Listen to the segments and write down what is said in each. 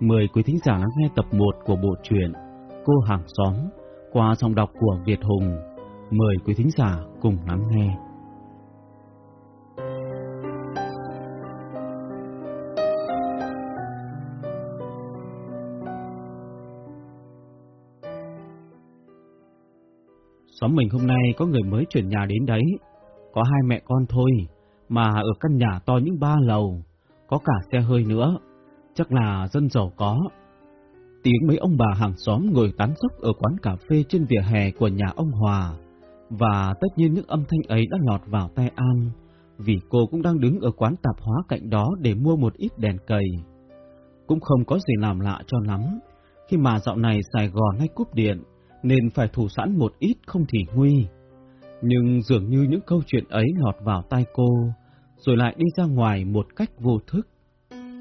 Mời quý thính giả lắng nghe tập 1 của bộ truyện Cô hàng xóm qua dòng đọc của Việt Hùng. Mời quý thính giả cùng lắng nghe. Xóm mình hôm nay có người mới chuyển nhà đến đấy. Có hai mẹ con thôi, mà ở căn nhà to những ba lầu, có cả xe hơi nữa. Chắc là dân giàu có. Tiếng mấy ông bà hàng xóm ngồi tán dốc ở quán cà phê trên vỉa hè của nhà ông Hòa. Và tất nhiên những âm thanh ấy đã lọt vào tai An, vì cô cũng đang đứng ở quán tạp hóa cạnh đó để mua một ít đèn cầy. Cũng không có gì làm lạ cho lắm, khi mà dạo này Sài Gòn hay cúp điện, nên phải thủ sẵn một ít không thì nguy. Nhưng dường như những câu chuyện ấy lọt vào tai cô, rồi lại đi ra ngoài một cách vô thức.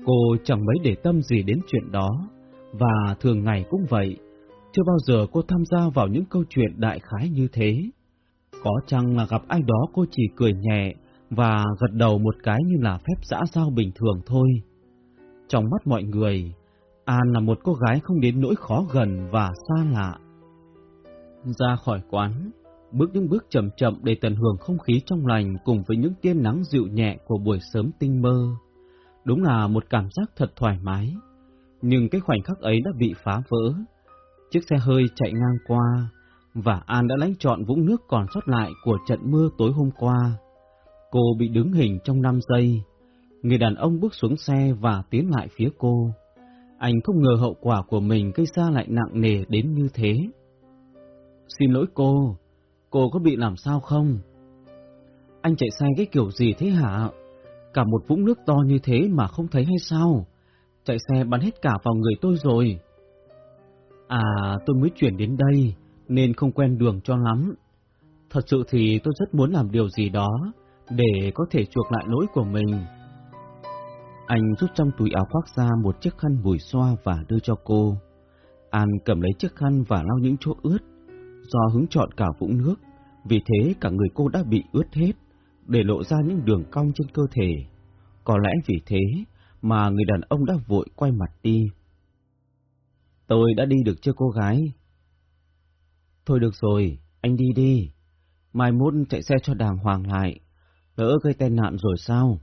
Cô chẳng mấy để tâm gì đến chuyện đó, và thường ngày cũng vậy, chưa bao giờ cô tham gia vào những câu chuyện đại khái như thế. Có chăng là gặp ai đó cô chỉ cười nhẹ và gật đầu một cái như là phép xã giao bình thường thôi. Trong mắt mọi người, An là một cô gái không đến nỗi khó gần và xa lạ. Ra khỏi quán, bước những bước chậm chậm để tận hưởng không khí trong lành cùng với những tia nắng dịu nhẹ của buổi sớm tinh mơ. Đúng là một cảm giác thật thoải mái, nhưng cái khoảnh khắc ấy đã bị phá vỡ. Chiếc xe hơi chạy ngang qua, và An đã lãnh chọn vũng nước còn sót lại của trận mưa tối hôm qua. Cô bị đứng hình trong 5 giây. Người đàn ông bước xuống xe và tiến lại phía cô. Anh không ngờ hậu quả của mình gây ra lại nặng nề đến như thế. Xin lỗi cô, cô có bị làm sao không? Anh chạy xe cái kiểu gì thế hả? Cả một vũng nước to như thế mà không thấy hay sao? Chạy xe bắn hết cả vào người tôi rồi. À, tôi mới chuyển đến đây, nên không quen đường cho lắm. Thật sự thì tôi rất muốn làm điều gì đó, để có thể chuộc lại lỗi của mình. Anh rút trong túi áo khoác ra một chiếc khăn bùi xoa và đưa cho cô. An cầm lấy chiếc khăn và lau những chỗ ướt. Do hứng trọn cả vũng nước, vì thế cả người cô đã bị ướt hết, để lộ ra những đường cong trên cơ thể. Có lẽ vì thế mà người đàn ông đã vội quay mặt đi. Tôi đã đi được chưa cô gái? Thôi được rồi, anh đi đi. Mai mốt chạy xe cho đàng hoàng lại. Lỡ gây tai nạn rồi sao?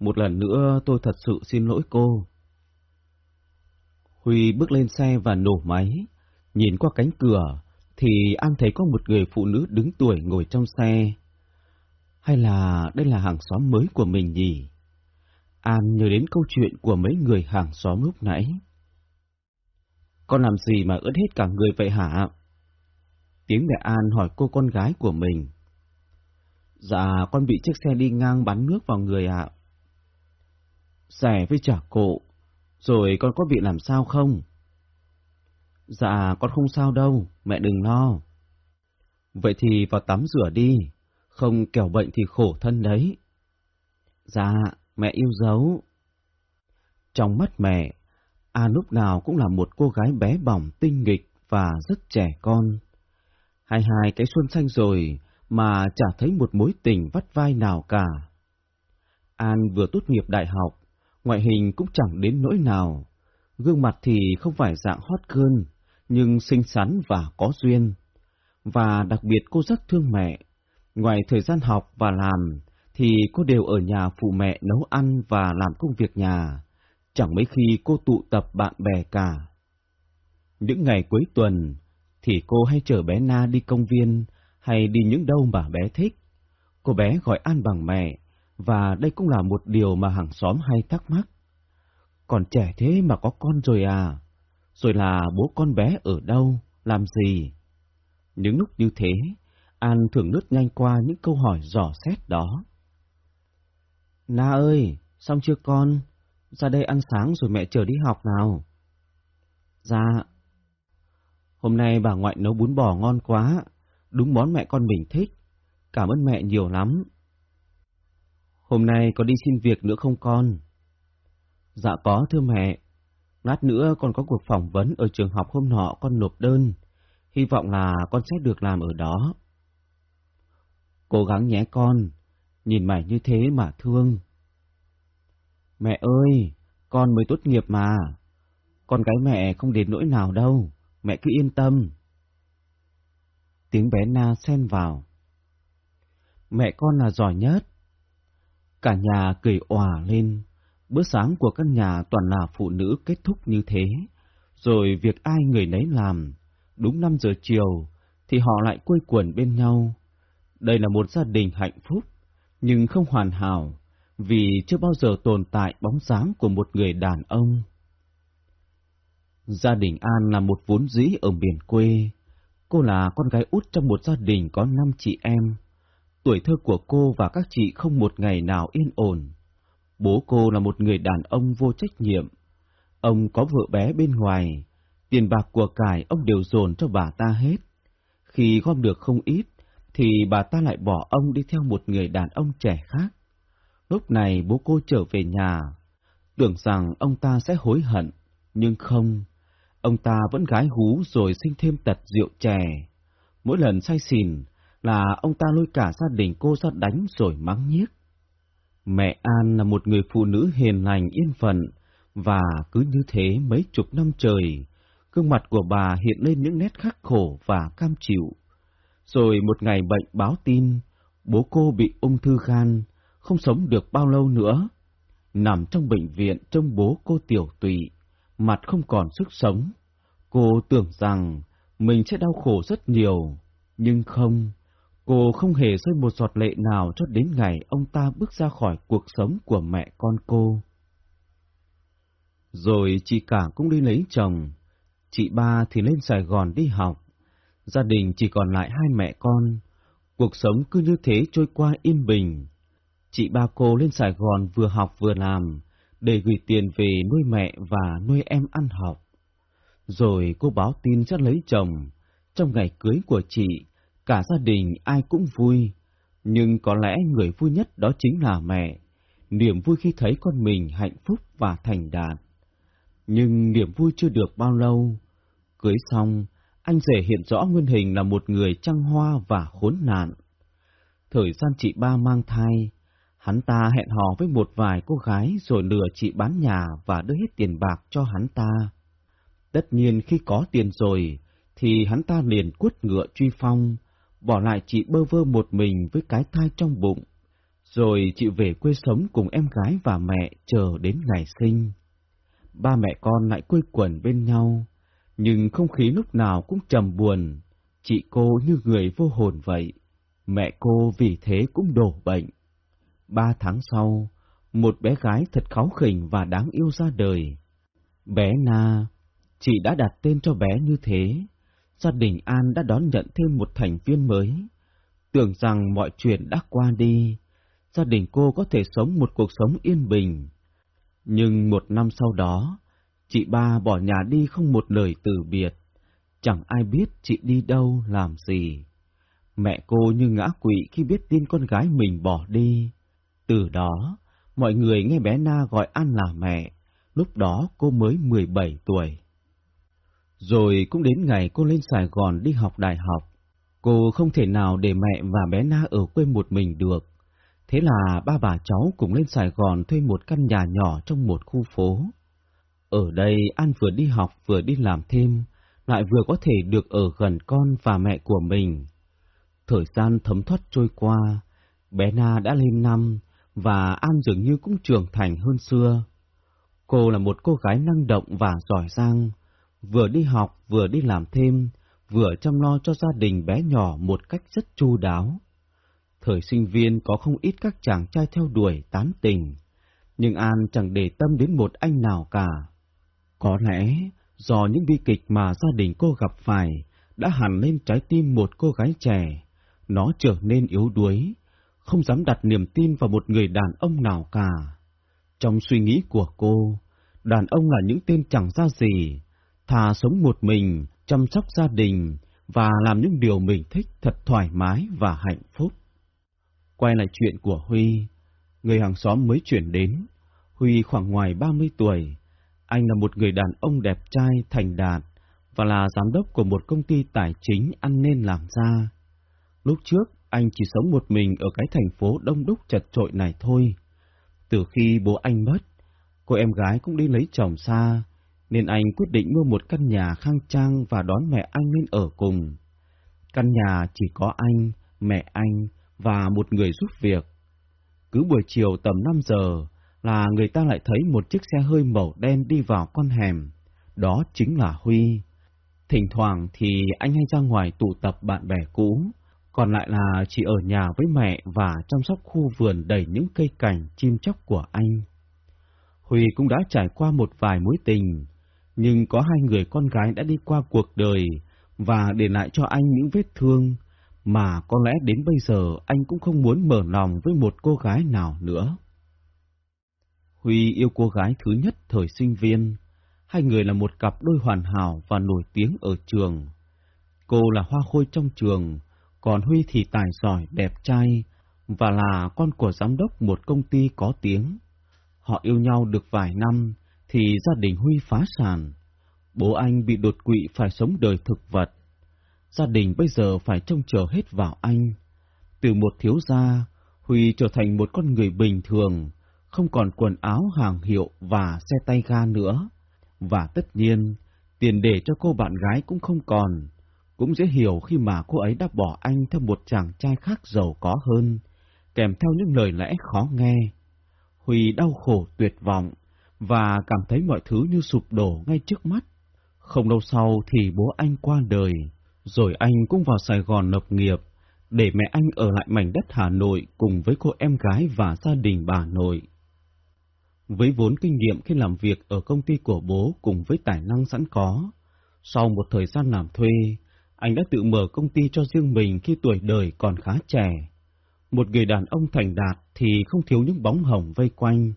Một lần nữa tôi thật sự xin lỗi cô. Huy bước lên xe và nổ máy. Nhìn qua cánh cửa, thì An thấy có một người phụ nữ đứng tuổi ngồi trong xe. Hay là đây là hàng xóm mới của mình nhỉ? An nhớ đến câu chuyện của mấy người hàng xóm lúc nãy. Con làm gì mà ướt hết cả người vậy hả? Tiếng mẹ An hỏi cô con gái của mình. Dạ, con bị chiếc xe đi ngang bắn nước vào người ạ. Rẻ với trả cộ, rồi con có bị làm sao không? Dạ, con không sao đâu, mẹ đừng lo. Vậy thì vào tắm rửa đi, không kẻo bệnh thì khổ thân đấy. Dạ, mẹ yêu dấu. Trong mắt mẹ, A lúc nào cũng là một cô gái bé bỏng tinh nghịch và rất trẻ con. Hai hai cái xuân xanh rồi mà chả thấy một mối tình vắt vai nào cả. An vừa tốt nghiệp đại học, ngoại hình cũng chẳng đến nỗi nào. Gương mặt thì không phải dạng hot girl, nhưng xinh xắn và có duyên. Và đặc biệt cô rất thương mẹ. Ngoài thời gian học và làm, thì cô đều ở nhà phụ mẹ nấu ăn và làm công việc nhà, chẳng mấy khi cô tụ tập bạn bè cả. Những ngày cuối tuần, thì cô hay chở bé Na đi công viên hay đi những đâu mà bé thích. Cô bé gọi An bằng mẹ, và đây cũng là một điều mà hàng xóm hay thắc mắc. Còn trẻ thế mà có con rồi à? Rồi là bố con bé ở đâu, làm gì? Những lúc như thế, An thường lướt nhanh qua những câu hỏi dò xét đó. Na ơi, xong chưa con? Ra đây ăn sáng rồi mẹ chờ đi học nào. Dạ. Hôm nay bà ngoại nấu bún bò ngon quá, đúng món mẹ con mình thích. Cảm ơn mẹ nhiều lắm. Hôm nay có đi xin việc nữa không con? Dạ có thưa mẹ. Lát nữa con có cuộc phỏng vấn ở trường học hôm nọ con nộp đơn. Hy vọng là con sẽ được làm ở đó. Cố gắng nhé con, nhìn mày như thế mà thương. Mẹ ơi, Con mới tốt nghiệp mà. Con gái mẹ không đến nỗi nào đâu, mẹ cứ yên tâm. Tiếng bé Na xen vào. Mẹ con là giỏi nhất. Cả nhà cười òa lên, bữa sáng của căn nhà toàn là phụ nữ kết thúc như thế, rồi việc ai người nấy làm, đúng 5 giờ chiều thì họ lại quây quần bên nhau. Đây là một gia đình hạnh phúc, nhưng không hoàn hảo, vì chưa bao giờ tồn tại bóng dáng của một người đàn ông. Gia đình An là một vốn dĩ ở miền quê. Cô là con gái út trong một gia đình có năm chị em. Tuổi thơ của cô và các chị không một ngày nào yên ổn. Bố cô là một người đàn ông vô trách nhiệm. Ông có vợ bé bên ngoài, tiền bạc của cải ông đều dồn cho bà ta hết. Khi gom được không ít, thì bà ta lại bỏ ông đi theo một người đàn ông trẻ khác. Lúc này bố cô trở về nhà, tưởng rằng ông ta sẽ hối hận, nhưng không. Ông ta vẫn gái hú rồi sinh thêm tật rượu chè. Mỗi lần say xỉn là ông ta lôi cả gia đình cô ra đánh rồi mắng nhiếc. Mẹ An là một người phụ nữ hiền lành yên phận, và cứ như thế mấy chục năm trời, gương mặt của bà hiện lên những nét khắc khổ và cam chịu. Rồi một ngày bệnh báo tin, bố cô bị ung thư gan, không sống được bao lâu nữa. Nằm trong bệnh viện trông bố cô tiểu tụy, mặt không còn sức sống. Cô tưởng rằng mình sẽ đau khổ rất nhiều, nhưng không, cô không hề rơi một giọt lệ nào cho đến ngày ông ta bước ra khỏi cuộc sống của mẹ con cô. Rồi chị cả cũng đi lấy chồng, chị ba thì lên Sài Gòn đi học, gia đình chỉ còn lại hai mẹ con, cuộc sống cứ như thế trôi qua yên bình. Chị ba cô lên Sài Gòn vừa học vừa làm, để gửi tiền về nuôi mẹ và nuôi em ăn học. Rồi cô báo tin sẽ lấy chồng. Trong ngày cưới của chị, cả gia đình ai cũng vui, nhưng có lẽ người vui nhất đó chính là mẹ, niềm vui khi thấy con mình hạnh phúc và thành đạt. Nhưng niềm vui chưa được bao lâu. Cưới xong, anh rể hiện rõ nguyên hình là một người trăng hoa và khốn nạn. Thời gian chị ba mang thai, hắn ta hẹn hò với một vài cô gái rồi lừa chị bán nhà và đưa hết tiền bạc cho hắn ta. Tất nhiên khi có tiền rồi, thì hắn ta liền quất ngựa truy phong, bỏ lại chị bơ vơ một mình với cái thai trong bụng, rồi chị về quê sống cùng em gái và mẹ chờ đến ngày sinh. Ba mẹ con lại quây quần bên nhau, nhưng không khí lúc nào cũng trầm buồn, chị cô như người vô hồn vậy. Mẹ cô vì thế cũng đổ bệnh. Ba tháng sau, một bé gái thật kháu khỉnh và đáng yêu ra đời. Bé Na, chị đã đặt tên cho bé như thế. Gia đình An đã đón nhận thêm một thành viên mới. Tưởng rằng mọi chuyện đã qua đi, gia đình cô có thể sống một cuộc sống yên bình. Nhưng một năm sau đó, chị ba bỏ nhà đi không một lời từ biệt. Chẳng ai biết chị đi đâu làm gì. Mẹ cô như ngã quỵ khi biết tin con gái mình bỏ đi. Từ đó, mọi người nghe bé Na gọi An là mẹ, lúc đó cô mới 17 tuổi. Rồi cũng đến ngày cô lên Sài Gòn đi học đại học. Cô không thể nào để mẹ và bé Na ở quê một mình được. Thế là ba bà cháu cùng lên Sài Gòn thuê một căn nhà nhỏ trong một khu phố. Ở đây An vừa đi học vừa đi làm thêm, lại vừa có thể được ở gần con và mẹ của mình. Thời gian thấm thoát trôi qua, bé Na đã lên năm, và An dường như cũng trưởng thành hơn xưa. Cô là một cô gái năng động và giỏi giang, vừa đi học vừa đi làm thêm, vừa chăm lo cho gia đình bé nhỏ một cách rất chu đáo. Thời sinh viên có không ít các chàng trai theo đuổi tán tình, nhưng An chẳng để tâm đến một anh nào cả. Có lẽ do những bi kịch mà gia đình cô gặp phải đã hẳn lên trái tim một cô gái trẻ, nó trở nên yếu đuối, không dám đặt niềm tin vào một người đàn ông nào cả. Trong suy nghĩ của cô, đàn ông là những tên chẳng ra gì, thà sống một mình, chăm sóc gia đình và làm những điều mình thích thật thoải mái và hạnh phúc. Quay lại chuyện của Huy, người hàng xóm mới chuyển đến. Huy khoảng ngoài 30 tuổi, anh là một người đàn ông đẹp trai, thành đạt và là giám đốc của một công ty tài chính ăn nên làm ra. Lúc trước, anh chỉ sống một mình ở cái thành phố đông đúc chật trội này thôi. Từ khi bố anh mất, Cô em gái cũng đi lấy chồng xa, nên anh quyết định mua một căn nhà khang trang và đón mẹ anh lên ở cùng. Căn nhà chỉ có anh, mẹ anh và một người giúp việc. Cứ buổi chiều tầm 5 giờ là người ta lại thấy một chiếc xe hơi màu đen đi vào con hẻm. Đó chính là Huy. Thỉnh thoảng thì anh hay ra ngoài tụ tập bạn bè cũ, còn lại là chỉ ở nhà với mẹ và chăm sóc khu vườn đầy những cây cảnh chim chóc của anh. Huy cũng đã trải qua một vài mối tình, nhưng có hai người con gái đã đi qua cuộc đời và để lại cho anh những vết thương mà có lẽ đến bây giờ anh cũng không muốn mở lòng với một cô gái nào nữa. Huy yêu cô gái thứ nhất thời sinh viên, hai người là một cặp đôi hoàn hảo và nổi tiếng ở trường. Cô là hoa khôi trong trường, còn Huy thì tài giỏi, đẹp trai và là con của giám đốc một công ty có tiếng. Họ yêu nhau được vài năm thì gia đình Huy phá sản. Bố anh bị đột quỵ phải sống đời thực vật. Gia đình bây giờ phải trông chờ hết vào anh. Từ một thiếu gia, Huy trở thành một con người bình thường, không còn quần áo hàng hiệu và xe tay ga nữa. Và tất nhiên, tiền để cho cô bạn gái cũng không còn. Cũng dễ hiểu khi mà cô ấy đã bỏ anh theo một chàng trai khác giàu có hơn, kèm theo những lời lẽ khó nghe. Huy đau khổ tuyệt vọng và cảm thấy mọi thứ như sụp đổ ngay trước mắt. Không lâu sau thì bố anh qua đời, rồi anh cũng vào Sài Gòn lập nghiệp, để mẹ anh ở lại mảnh đất Hà Nội cùng với cô em gái và gia đình bà nội. Với vốn kinh nghiệm khi làm việc ở công ty của bố cùng với tài năng sẵn có, sau một thời gian làm thuê, anh đã tự mở công ty cho riêng mình khi tuổi đời còn khá trẻ. Một người đàn ông thành đạt thì không thiếu những bóng hồng vây quanh.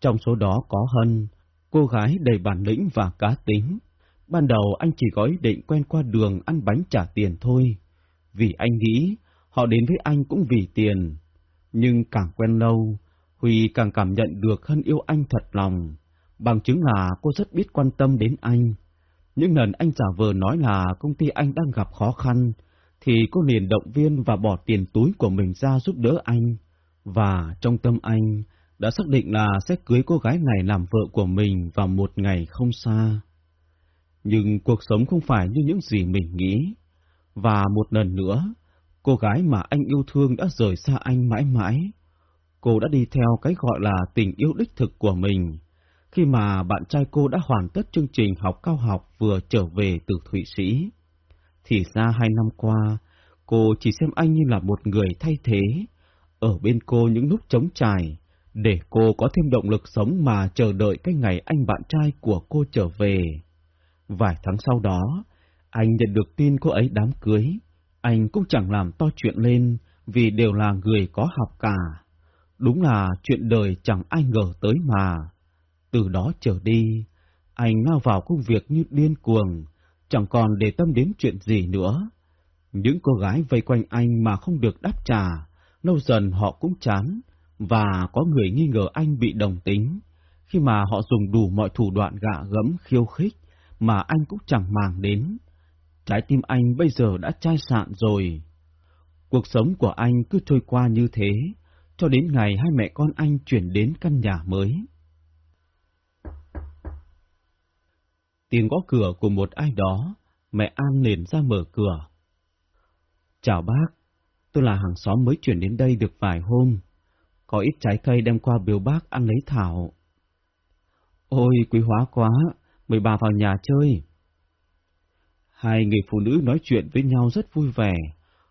Trong số đó có Hân, cô gái đầy bản lĩnh và cá tính. Ban đầu anh chỉ có ý định quen qua đường ăn bánh trả tiền thôi, vì anh nghĩ họ đến với anh cũng vì tiền. Nhưng càng quen lâu, Huy càng cảm nhận được Hân yêu anh thật lòng, bằng chứng là cô rất biết quan tâm đến anh. Những lần anh giả vờ nói là công ty anh đang gặp khó khăn, thì cô liền động viên và bỏ tiền túi của mình ra giúp đỡ anh. Và trong tâm anh đã xác định là sẽ cưới cô gái này làm vợ của mình vào một ngày không xa. Nhưng cuộc sống không phải như những gì mình nghĩ. Và một lần nữa, cô gái mà anh yêu thương đã rời xa anh mãi mãi. Cô đã đi theo cái gọi là tình yêu đích thực của mình, khi mà bạn trai cô đã hoàn tất chương trình học cao học vừa trở về từ Thụy Sĩ. Thì ra hai năm qua, cô chỉ xem anh như là một người thay thế, ở bên cô những lúc trống trải, để cô có thêm động lực sống mà chờ đợi cái ngày anh bạn trai của cô trở về. Vài tháng sau đó, anh nhận được tin cô ấy đám cưới. Anh cũng chẳng làm to chuyện lên vì đều là người có học cả. Đúng là chuyện đời chẳng ai ngờ tới mà. Từ đó trở đi, anh lao vào công việc như điên cuồng, chẳng còn để tâm đến chuyện gì nữa. Những cô gái vây quanh anh mà không được đáp trả, lâu dần họ cũng chán, và có người nghi ngờ anh bị đồng tính, khi mà họ dùng đủ mọi thủ đoạn gạ gẫm khiêu khích mà anh cũng chẳng màng đến. Trái tim anh bây giờ đã chai sạn rồi. Cuộc sống của anh cứ trôi qua như thế, cho đến ngày hai mẹ con anh chuyển đến căn nhà mới. Tiếng gõ cửa của một ai đó, mẹ An liền ra mở cửa. Chào bác, tôi là hàng xóm mới chuyển đến đây được vài hôm. Có ít trái cây đem qua biểu bác ăn lấy thảo. Ôi, quý hóa quá, mời bà vào nhà chơi. Hai người phụ nữ nói chuyện với nhau rất vui vẻ.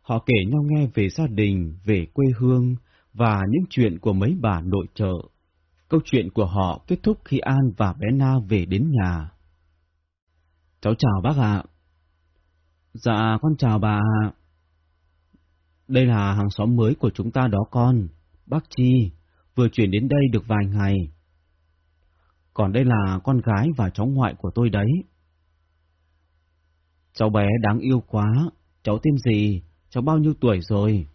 Họ kể nhau nghe về gia đình, về quê hương và những chuyện của mấy bà nội trợ. Câu chuyện của họ kết thúc khi An và bé Na về đến nhà. Cháu chào bác ạ. Dạ, con chào bà Đây là hàng xóm mới của chúng ta đó con. Bác Chi, vừa chuyển đến đây được vài ngày. Còn đây là con gái và cháu ngoại của tôi đấy. Cháu bé đáng yêu quá, cháu tên gì, cháu bao nhiêu tuổi rồi?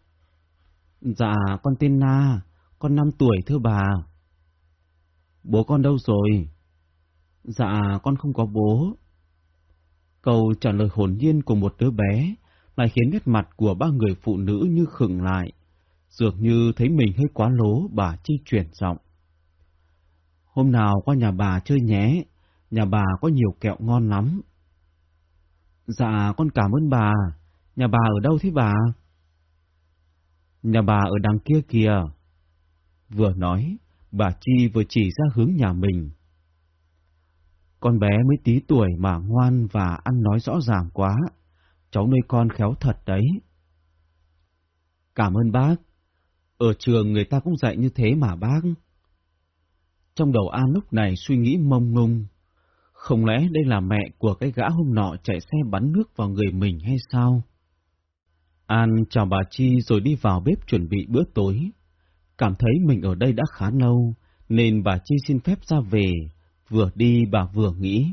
Dạ, con tên Na, con năm tuổi thưa bà. Bố con đâu rồi? Dạ, con không có bố. Câu trả lời hồn nhiên của một đứa bé lại khiến nét mặt của ba người phụ nữ như khựng lại. Dường như thấy mình hơi quá lố, bà chi chuyển giọng. Hôm nào qua nhà bà chơi nhé, nhà bà có nhiều kẹo ngon lắm. Dạ, con cảm ơn bà. Nhà bà ở đâu thế bà? Nhà bà ở đằng kia kìa. Vừa nói, bà Chi vừa chỉ ra hướng nhà mình. Con bé mới tí tuổi mà ngoan và ăn nói rõ ràng quá. Cháu nuôi con khéo thật đấy. Cảm ơn bác. Ở trường người ta cũng dạy như thế mà bác. Trong đầu An lúc này suy nghĩ mông ngung. Không lẽ đây là mẹ của cái gã hôm nọ chạy xe bắn nước vào người mình hay sao? An chào bà Chi rồi đi vào bếp chuẩn bị bữa tối. Cảm thấy mình ở đây đã khá lâu, nên bà Chi xin phép ra về, vừa đi bà vừa nghĩ.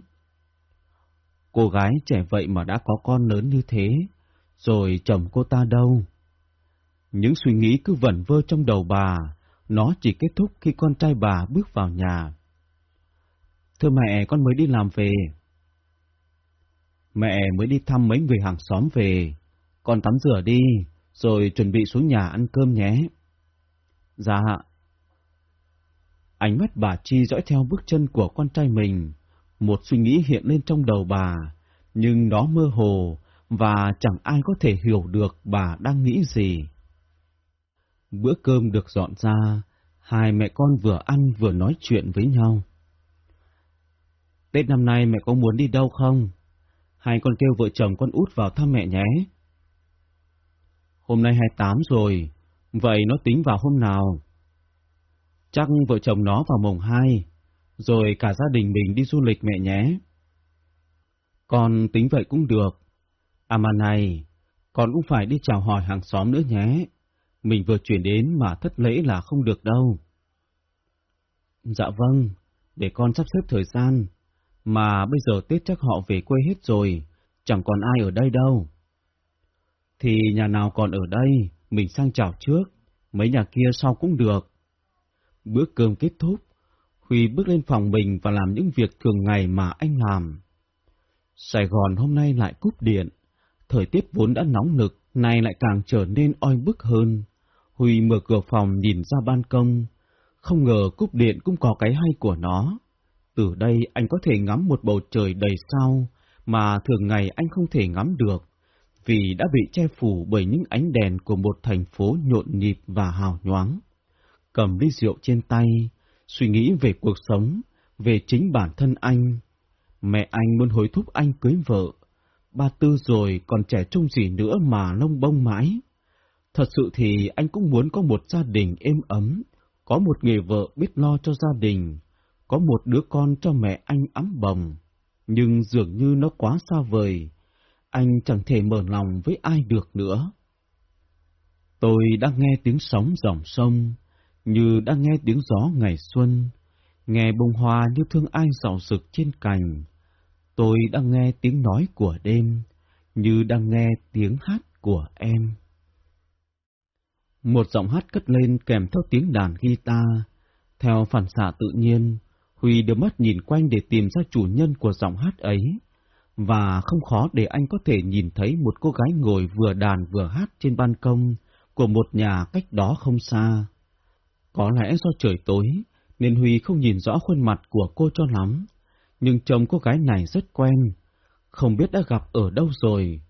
Cô gái trẻ vậy mà đã có con lớn như thế, rồi chồng cô ta đâu? Những suy nghĩ cứ vẩn vơ trong đầu bà, nó chỉ kết thúc khi con trai bà bước vào nhà. Thưa mẹ, con mới đi làm về. Mẹ mới đi thăm mấy người hàng xóm về. Con tắm rửa đi, rồi chuẩn bị xuống nhà ăn cơm nhé. Dạ. Ánh mắt bà Chi dõi theo bước chân của con trai mình. Một suy nghĩ hiện lên trong đầu bà, nhưng nó mơ hồ và chẳng ai có thể hiểu được bà đang nghĩ gì. Bữa cơm được dọn ra, hai mẹ con vừa ăn vừa nói chuyện với nhau. Tết năm nay mẹ có muốn đi đâu không? Hai con kêu vợ chồng con út vào thăm mẹ nhé. Hôm nay 28 rồi, vậy nó tính vào hôm nào? Chắc vợ chồng nó vào mùng 2, rồi cả gia đình mình đi du lịch mẹ nhé. Con tính vậy cũng được. À mà này, con cũng phải đi chào hỏi hàng xóm nữa nhé. Mình vừa chuyển đến mà thất lễ là không được đâu. Dạ vâng, để con sắp xếp thời gian. Mà bây giờ Tết chắc họ về quê hết rồi, chẳng còn ai ở đây đâu. Thì nhà nào còn ở đây, mình sang chào trước, mấy nhà kia sau cũng được. Bữa cơm kết thúc, Huy bước lên phòng mình và làm những việc thường ngày mà anh làm. Sài Gòn hôm nay lại cúp điện, thời tiết vốn đã nóng nực, nay lại càng trở nên oi bức hơn. Huy mở cửa phòng nhìn ra ban công, không ngờ cúp điện cũng có cái hay của nó. Từ đây anh có thể ngắm một bầu trời đầy sao mà thường ngày anh không thể ngắm được, vì đã bị che phủ bởi những ánh đèn của một thành phố nhộn nhịp và hào nhoáng. Cầm ly rượu trên tay, suy nghĩ về cuộc sống, về chính bản thân anh. Mẹ anh muốn hối thúc anh cưới vợ. Ba tư rồi còn trẻ trung gì nữa mà lông bông mãi. Thật sự thì anh cũng muốn có một gia đình êm ấm, có một người vợ biết lo cho gia đình, có một đứa con cho mẹ anh ấm bồng. Nhưng dường như nó quá xa vời, anh chẳng thể mở lòng với ai được nữa. Tôi đang nghe tiếng sóng dòng sông, như đang nghe tiếng gió ngày xuân, nghe bông hoa như thương ai rào rực trên cành. Tôi đang nghe tiếng nói của đêm, như đang nghe tiếng hát của em. Một giọng hát cất lên kèm theo tiếng đàn guitar. Theo phản xạ tự nhiên, Huy đưa mắt nhìn quanh để tìm ra chủ nhân của giọng hát ấy, và không khó để anh có thể nhìn thấy một cô gái ngồi vừa đàn vừa hát trên ban công của một nhà cách đó không xa. Có lẽ do trời tối, nên Huy không nhìn rõ khuôn mặt của cô cho lắm, nhưng chồng cô gái này rất quen, không biết đã gặp ở đâu rồi.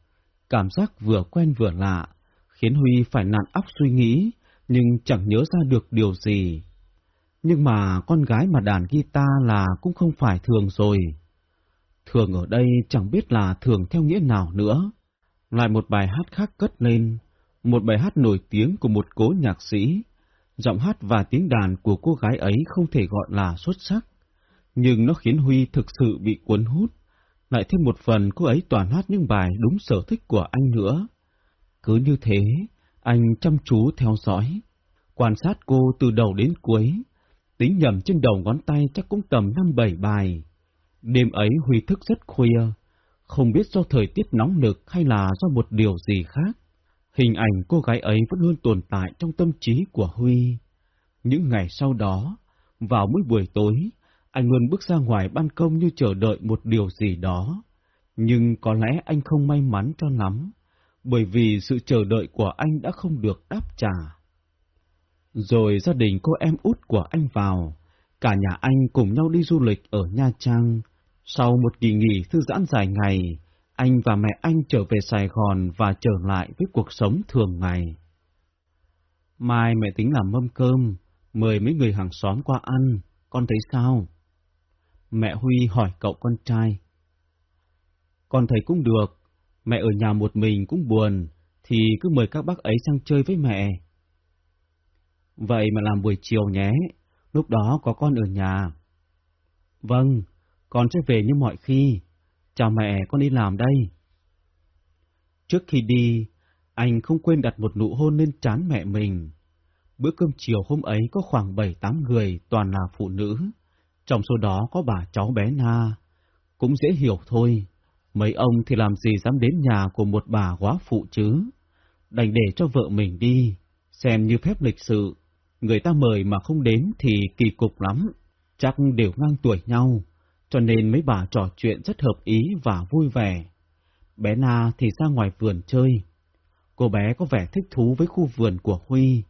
Cảm giác vừa quen vừa lạ, khiến Huy phải nặn óc suy nghĩ, nhưng chẳng nhớ ra được điều gì. Nhưng mà con gái mà đàn guitar là cũng không phải thường rồi. Thường ở đây chẳng biết là thường theo nghĩa nào nữa. Lại một bài hát khác cất lên, một bài hát nổi tiếng của một cố nhạc sĩ. Giọng hát và tiếng đàn của cô gái ấy không thể gọi là xuất sắc, nhưng nó khiến Huy thực sự bị cuốn hút. Lại thêm một phần cô ấy toàn hát những bài đúng sở thích của anh nữa. Cứ như thế, anh chăm chú theo dõi, quan sát cô từ đầu đến cuối, tính nhầm trên đầu ngón tay chắc cũng tầm năm bảy bài. Đêm ấy Huy thức rất khuya, không biết do thời tiết nóng nực hay là do một điều gì khác. Hình ảnh cô gái ấy vẫn luôn tồn tại trong tâm trí của Huy. Những ngày sau đó, vào mỗi buổi tối, anh luôn bước ra ngoài ban công như chờ đợi một điều gì đó. Nhưng có lẽ anh không may mắn cho lắm, bởi vì sự chờ đợi của anh đã không được đáp trả. Rồi gia đình cô em út của anh vào, Cả nhà anh cùng nhau đi du lịch ở Nha Trang. Sau một kỳ nghỉ thư giãn dài ngày, anh và mẹ anh trở về Sài Gòn và trở lại với cuộc sống thường ngày. Mai mẹ tính làm mâm cơm, mời mấy người hàng xóm qua ăn, con thấy sao? Mẹ Huy hỏi cậu con trai. Con thấy cũng được, mẹ ở nhà một mình cũng buồn, thì cứ mời các bác ấy sang chơi với mẹ. Vậy mà làm buổi chiều nhé, lúc đó có con ở nhà. Vâng, con sẽ về như mọi khi. Chào mẹ, con đi làm đây. Trước khi đi, anh không quên đặt một nụ hôn lên trán mẹ mình. Bữa cơm chiều hôm ấy có khoảng 7-8 người, toàn là phụ nữ. Trong số đó có bà cháu bé Na. Cũng dễ hiểu thôi, mấy ông thì làm gì dám đến nhà của một bà quá phụ chứ. Đành để cho vợ mình đi, xem như phép lịch sự. Người ta mời mà không đến thì kỳ cục lắm, chắc đều ngang tuổi nhau, cho nên mấy bà trò chuyện rất hợp ý và vui vẻ. Bé Na thì ra ngoài vườn chơi. Cô bé có vẻ thích thú với khu vườn của Huy,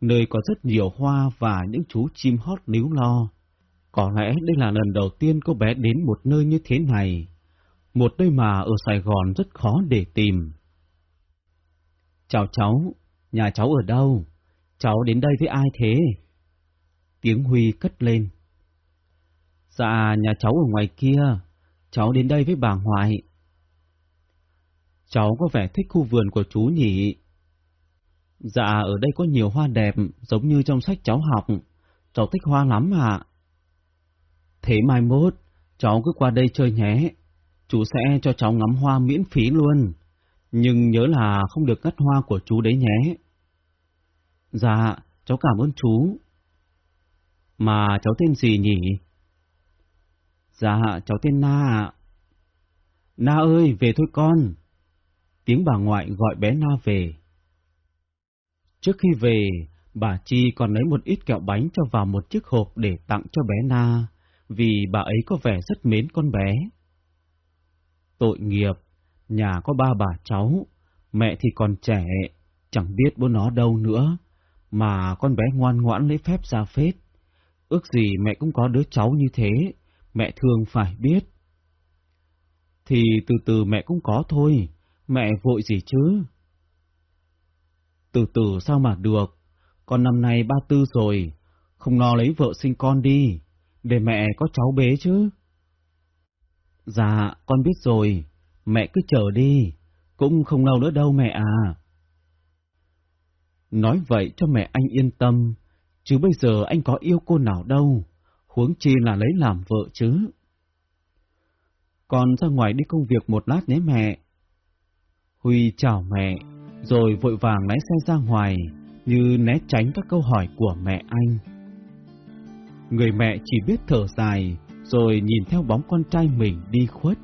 nơi có rất nhiều hoa và những chú chim hót níu lo. Có lẽ đây là lần đầu tiên cô bé đến một nơi như thế này, một nơi mà ở Sài Gòn rất khó để tìm. Chào cháu, nhà cháu ở đâu? Cháu đến đây với ai thế? Tiếng Huy cất lên. Dạ, nhà cháu ở ngoài kia, cháu đến đây với bà ngoại. Cháu có vẻ thích khu vườn của chú nhỉ? Dạ, ở đây có nhiều hoa đẹp, giống như trong sách cháu học. Cháu thích hoa lắm ạ. Thế mai mốt, cháu cứ qua đây chơi nhé. Chú sẽ cho cháu ngắm hoa miễn phí luôn. Nhưng nhớ là không được cắt hoa của chú đấy nhé. Dạ, cháu cảm ơn chú. Mà cháu tên gì nhỉ? Dạ, cháu tên Na ạ. Na ơi, về thôi con. Tiếng bà ngoại gọi bé Na về. Trước khi về, bà Chi còn lấy một ít kẹo bánh cho vào một chiếc hộp để tặng cho bé Na, vì bà ấy có vẻ rất mến con bé. Tội nghiệp, nhà có ba bà cháu, mẹ thì còn trẻ, chẳng biết bố nó đâu nữa, mà con bé ngoan ngoãn lấy phép ra phết. Ước gì mẹ cũng có đứa cháu như thế, mẹ thường phải biết. Thì từ từ mẹ cũng có thôi, mẹ vội gì chứ? Từ từ sao mà được, con năm nay ba tư rồi, không lo lấy vợ sinh con đi, để mẹ có cháu bế chứ. Dạ, con biết rồi, mẹ cứ chờ đi, cũng không lâu nữa đâu mẹ à. Nói vậy cho mẹ anh yên tâm, chứ bây giờ anh có yêu cô nào đâu, huống chi là lấy làm vợ chứ. Con ra ngoài đi công việc một lát nhé mẹ. Huy chào mẹ, rồi vội vàng lái xe ra ngoài, như né tránh các câu hỏi của mẹ anh. Người mẹ chỉ biết thở dài, rồi nhìn theo bóng con trai mình đi khuất.